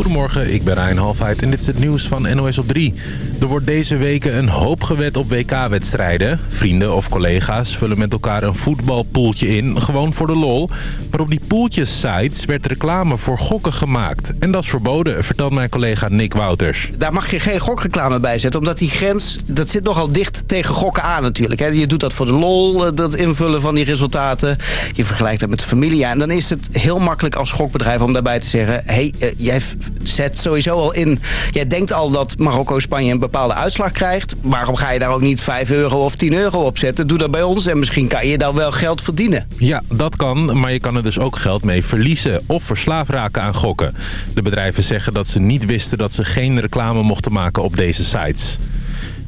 Goedemorgen, ik ben Ryan Halfheid en dit is het nieuws van NOS op 3. Er wordt deze weken een hoop gewet op WK-wedstrijden. Vrienden of collega's vullen met elkaar een voetbalpoeltje in, gewoon voor de lol. Maar op die poeltjes-sites werd reclame voor gokken gemaakt. En dat is verboden, vertelt mijn collega Nick Wouters. Daar mag je geen gokreclame bij zetten, omdat die grens, dat zit nogal dicht tegen gokken aan natuurlijk. Je doet dat voor de lol, eh, dat invullen van die resultaten. Je vergelijkt dat met de familie. En dan is het heel makkelijk als gokbedrijf om daarbij te zeggen... hey, uh, jij zet sowieso al in... jij denkt al dat Marokko-Spanje een bepaalde uitslag krijgt. Waarom ga je daar ook niet 5 euro of 10 euro op zetten? Doe dat bij ons en misschien kan je dan wel geld verdienen. Ja, dat kan, maar je kan er dus ook geld mee verliezen... of verslaafd raken aan gokken. De bedrijven zeggen dat ze niet wisten dat ze geen reclame mochten maken op deze sites.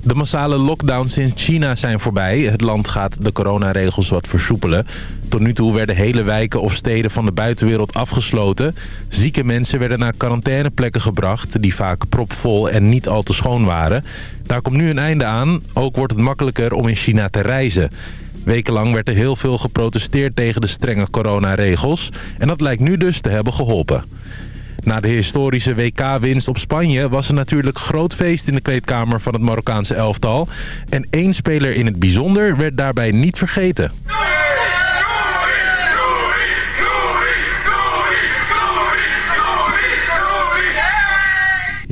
De massale lockdowns in China zijn voorbij. Het land gaat de coronaregels wat versoepelen. Tot nu toe werden hele wijken of steden van de buitenwereld afgesloten. Zieke mensen werden naar quarantaineplekken gebracht... die vaak propvol en niet al te schoon waren. Daar komt nu een einde aan. Ook wordt het makkelijker om in China te reizen. Wekenlang werd er heel veel geprotesteerd tegen de strenge coronaregels. En dat lijkt nu dus te hebben geholpen. Na de historische WK-winst op Spanje was er natuurlijk groot feest in de kleedkamer van het Marokkaanse elftal. En één speler in het bijzonder werd daarbij niet vergeten.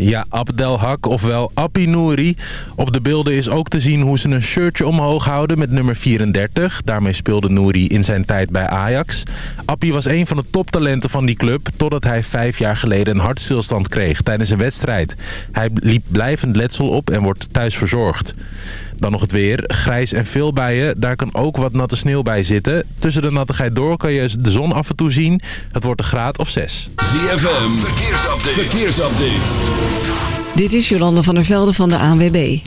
Ja, Abdelhak, ofwel Appie Nouri. Op de beelden is ook te zien hoe ze een shirtje omhoog houden met nummer 34. Daarmee speelde Nouri in zijn tijd bij Ajax. Appie was een van de toptalenten van die club... totdat hij vijf jaar geleden een hartstilstand kreeg tijdens een wedstrijd. Hij liep blijvend letsel op en wordt thuis verzorgd. Dan nog het weer. Grijs en veel bijen. Daar kan ook wat natte sneeuw bij zitten. Tussen de nattigheid door kan je de zon af en toe zien. Het wordt een graad of 6. ZFM. Verkeersupdate. Verkeersupdate. Dit is Jolande van der Velde van de ANWB.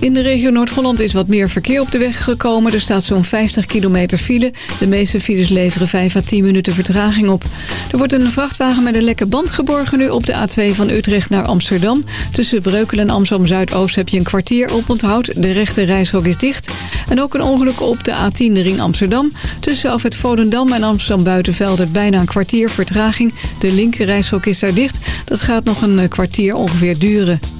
In de regio Noord-Holland is wat meer verkeer op de weg gekomen. Er staat zo'n 50 kilometer file. De meeste files leveren 5 à 10 minuten vertraging op. Er wordt een vrachtwagen met een lekke band geborgen nu op de A2 van Utrecht naar Amsterdam. Tussen Breukelen en Amsterdam-Zuidoost heb je een kwartier op onthoud. De rechte reishok is dicht. En ook een ongeluk op de A10 de ring Amsterdam. Tussen af het Volendam en Amsterdam-Buitenveldert bijna een kwartier vertraging. De linker reishok is daar dicht. Dat gaat nog een kwartier ongeveer duren.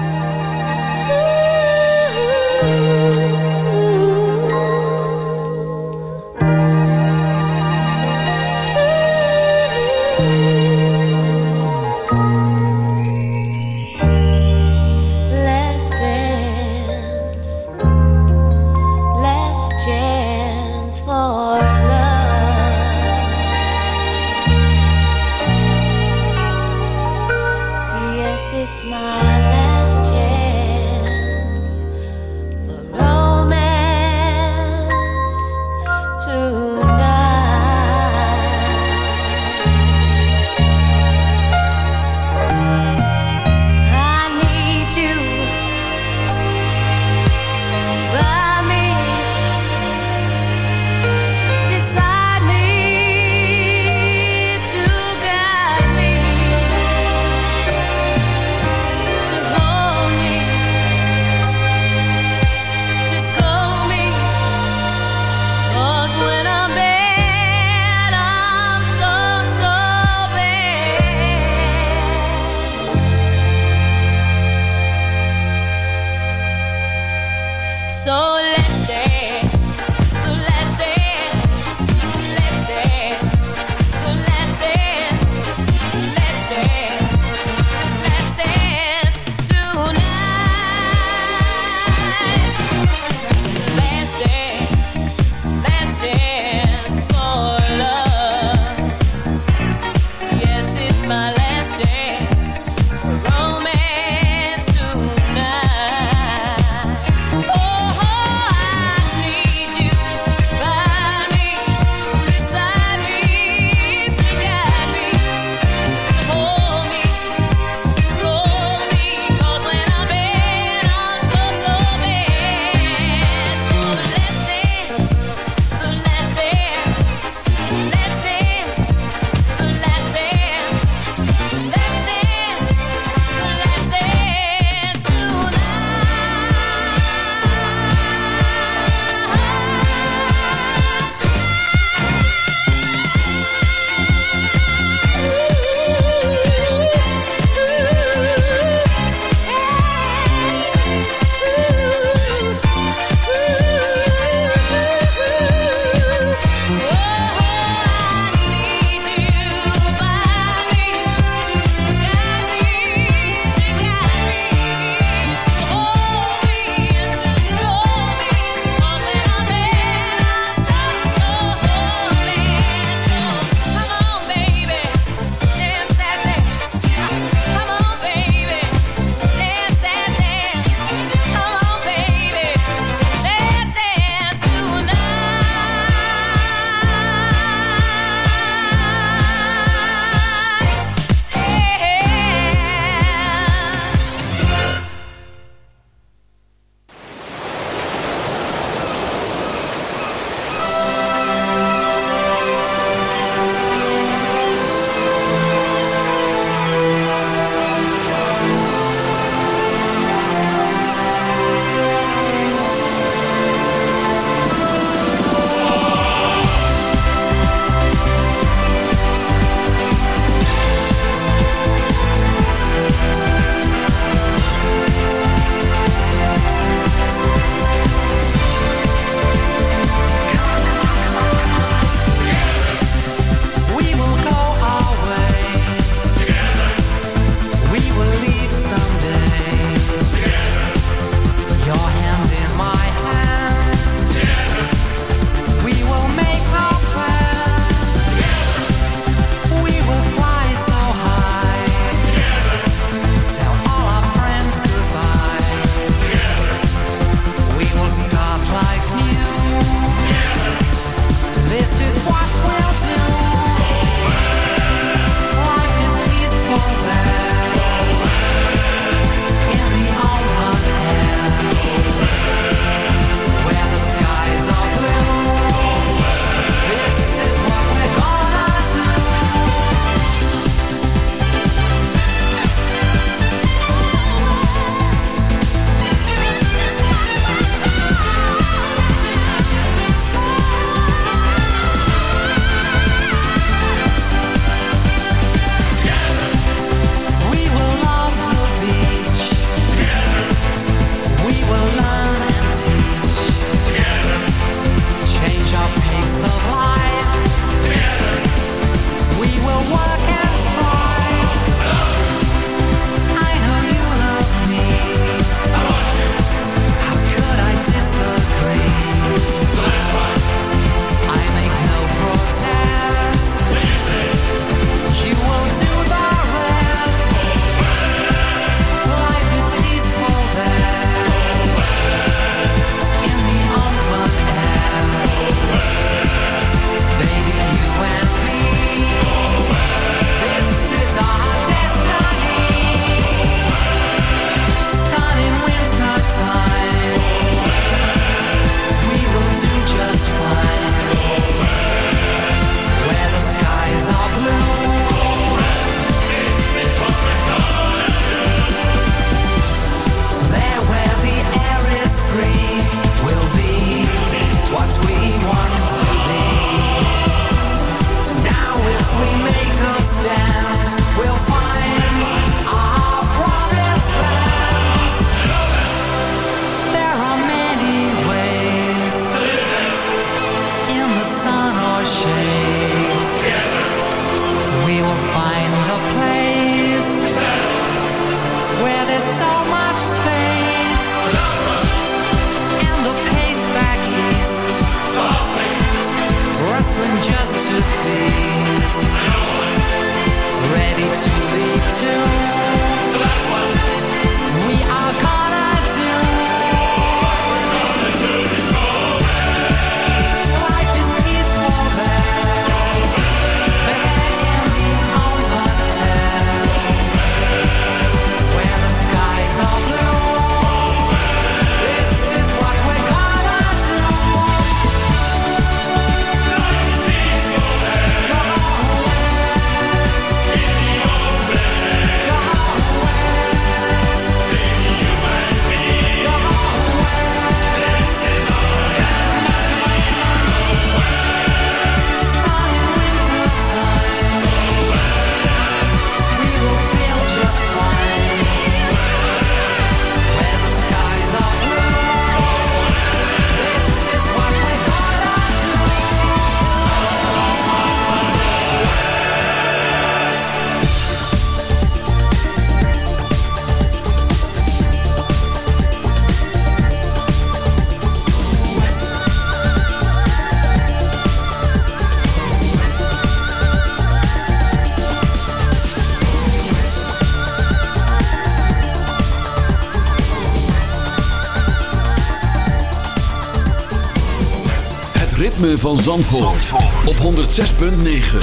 van Zandvoort, op 106.9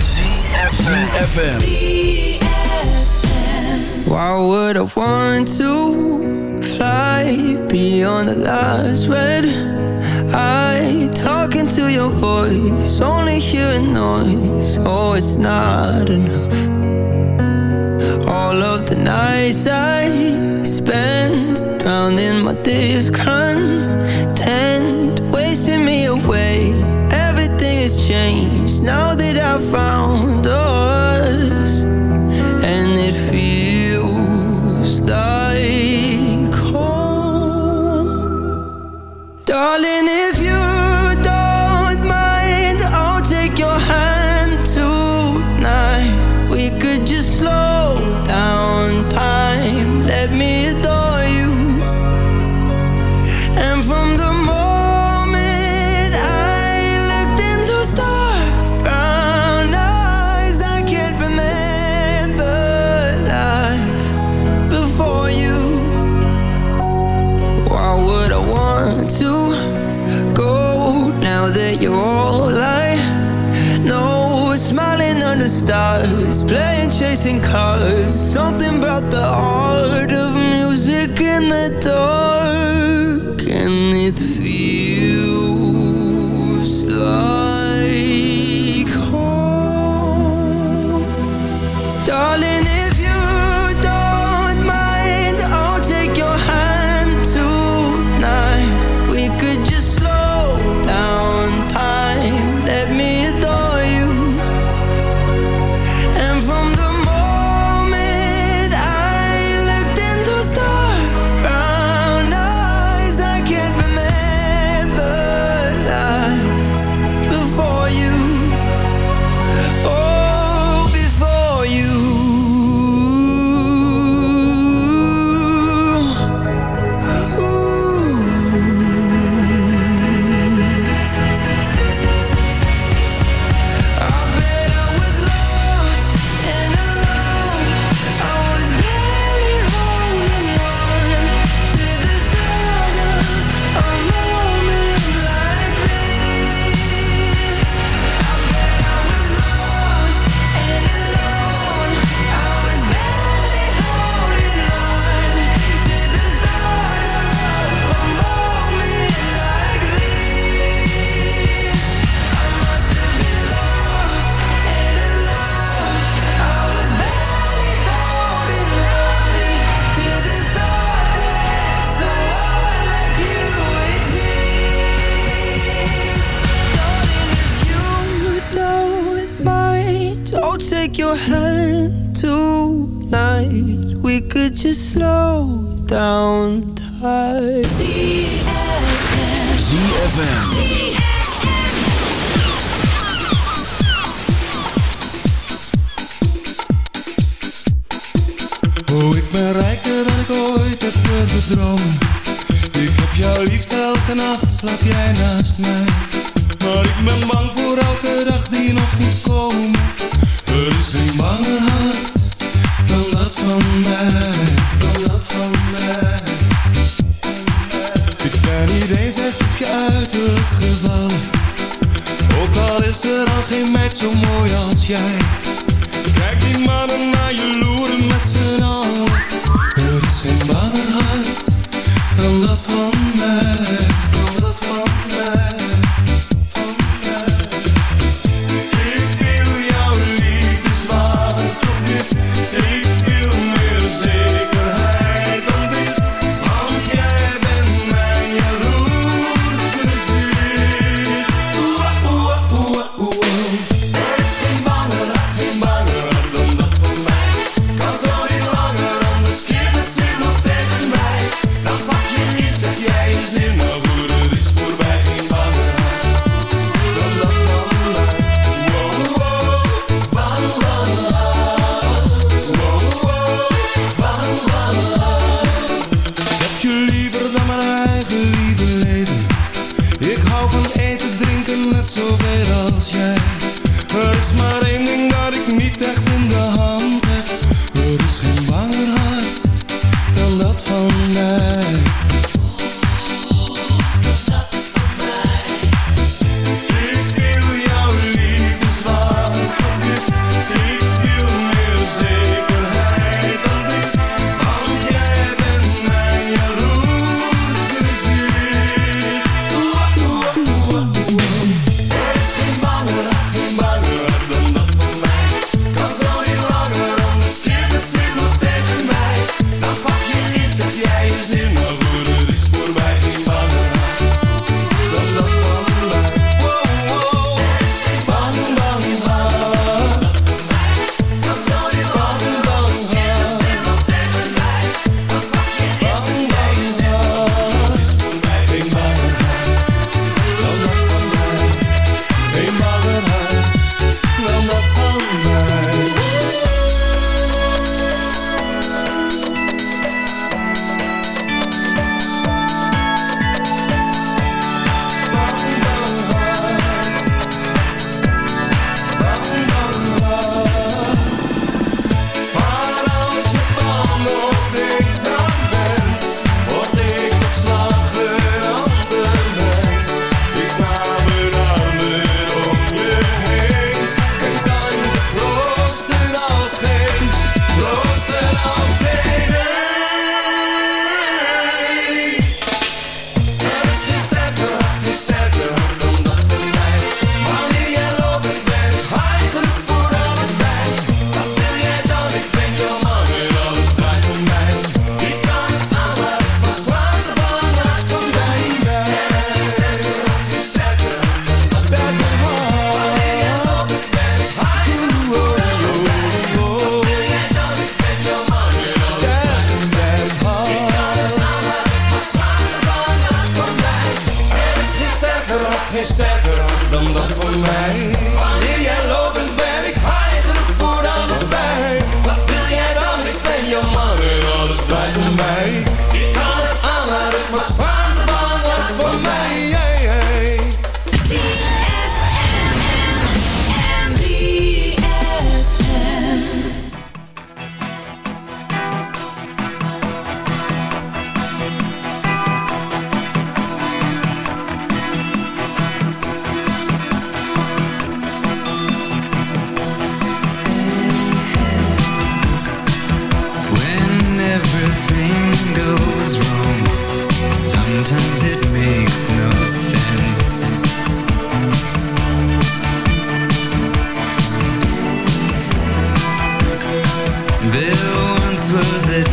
CFFM Why would I want to fly beyond the last red I talking to your voice, only hearing noise. Oh, it's not enough. All of the nights I spend drowning my day's crans tend wasting me away. has changed now that I found. Oh.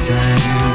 Time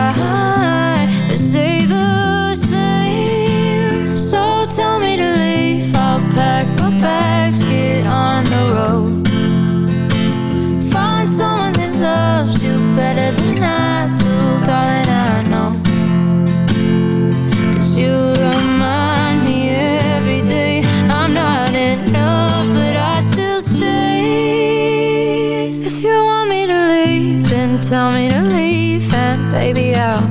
Baby, I'll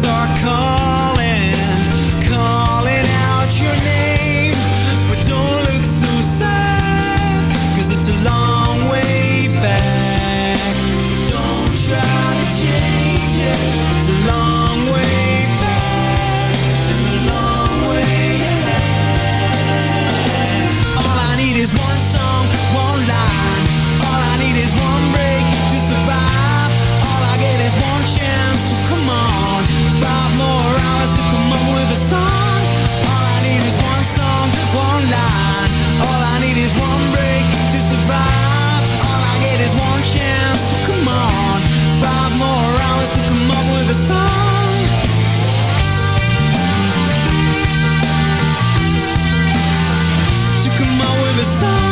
are coming. chance, so come on. Five more hours to come up with a song. To come up with a song.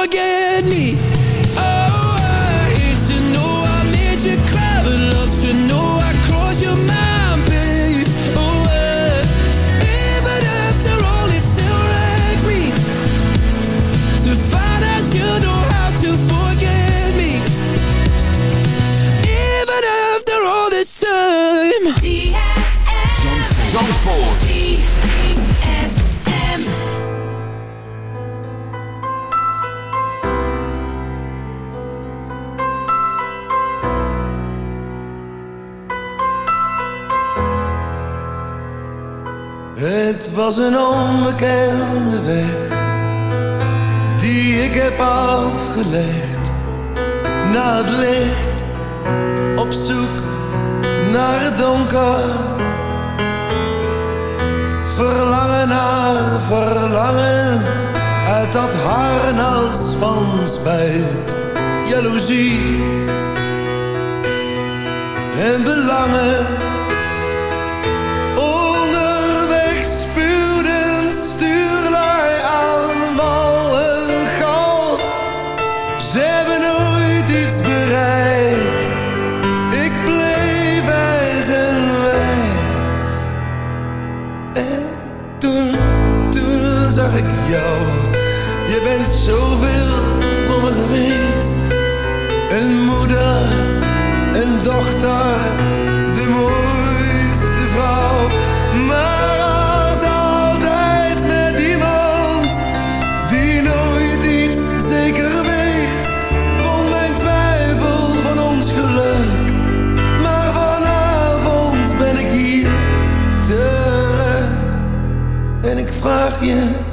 Forget me. En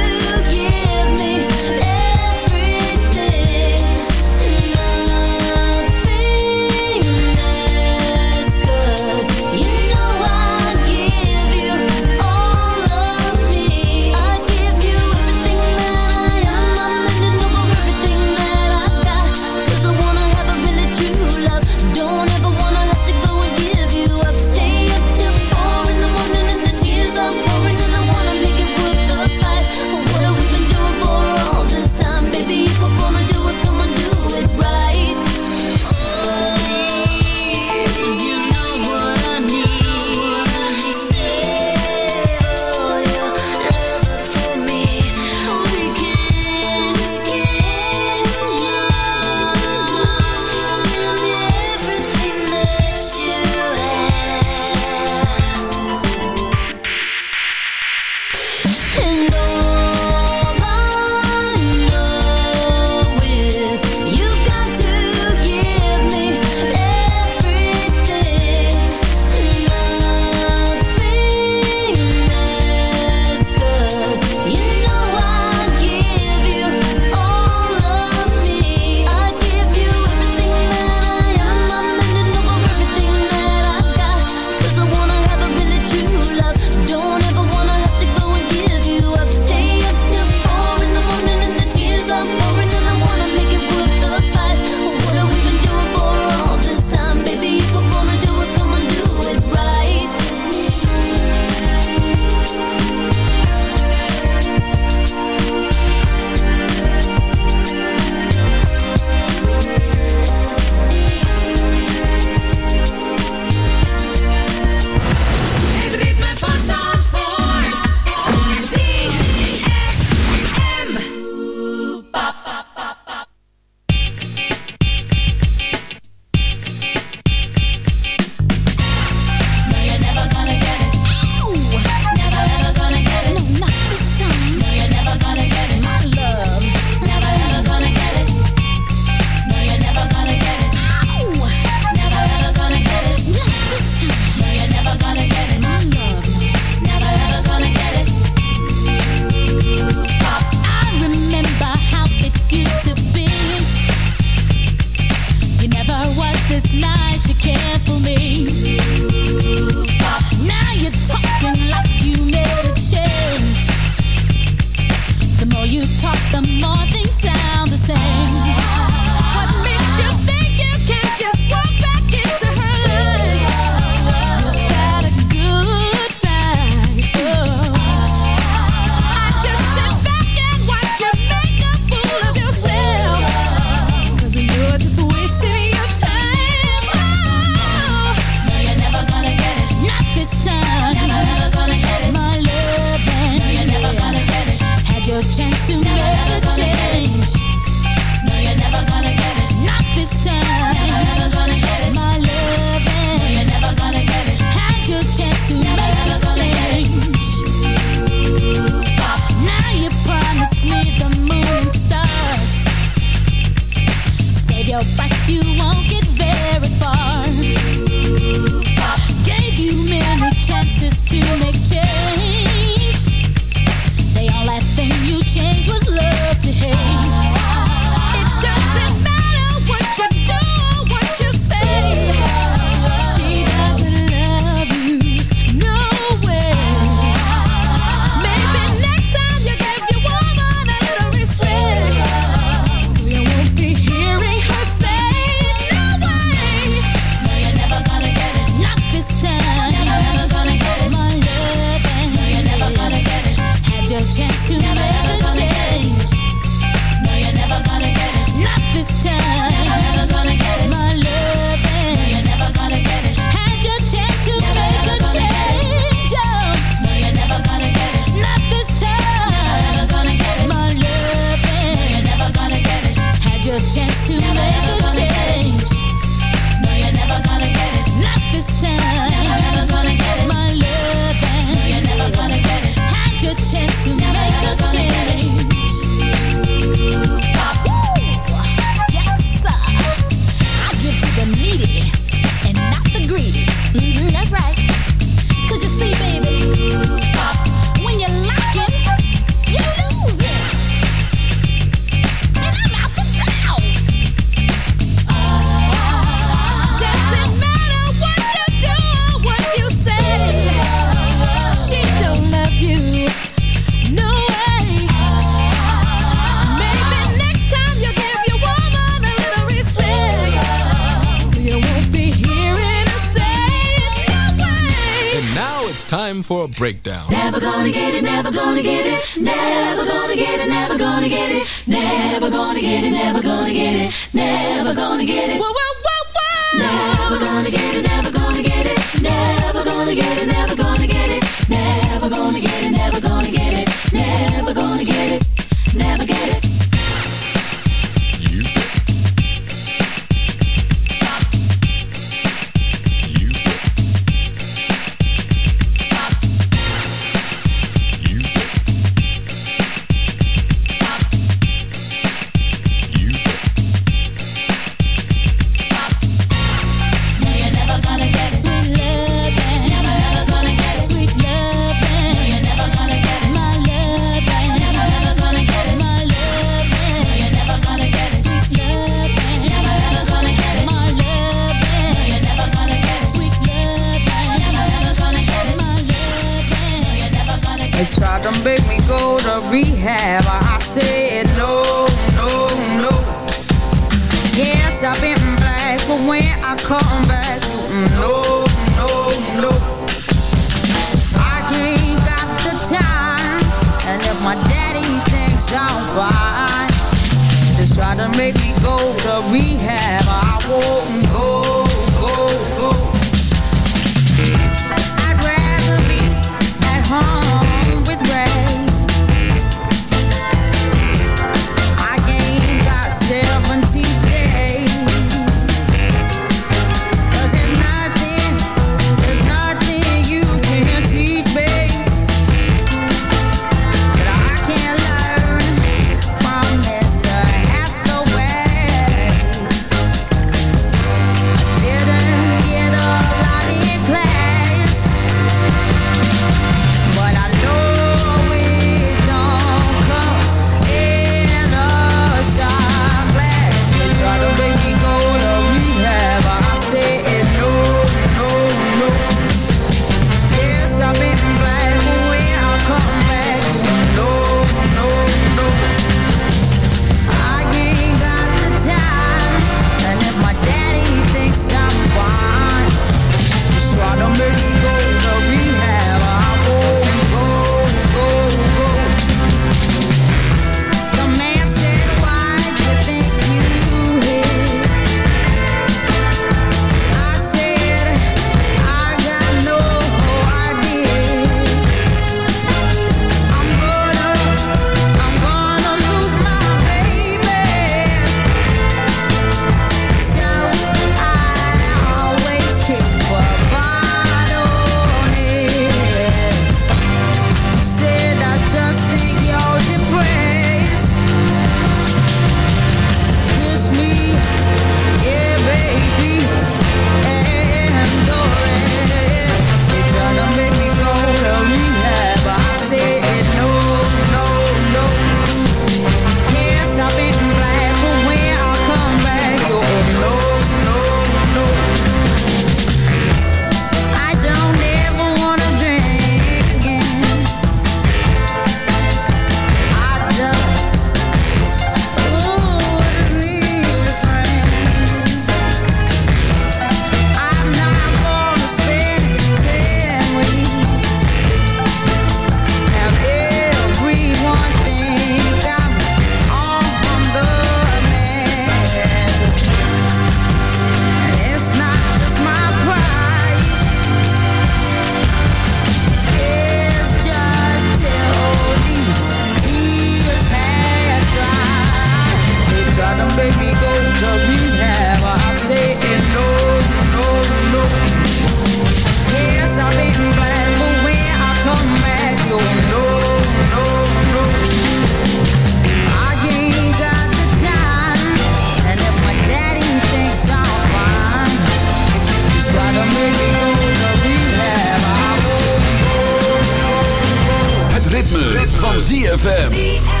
van ZFM.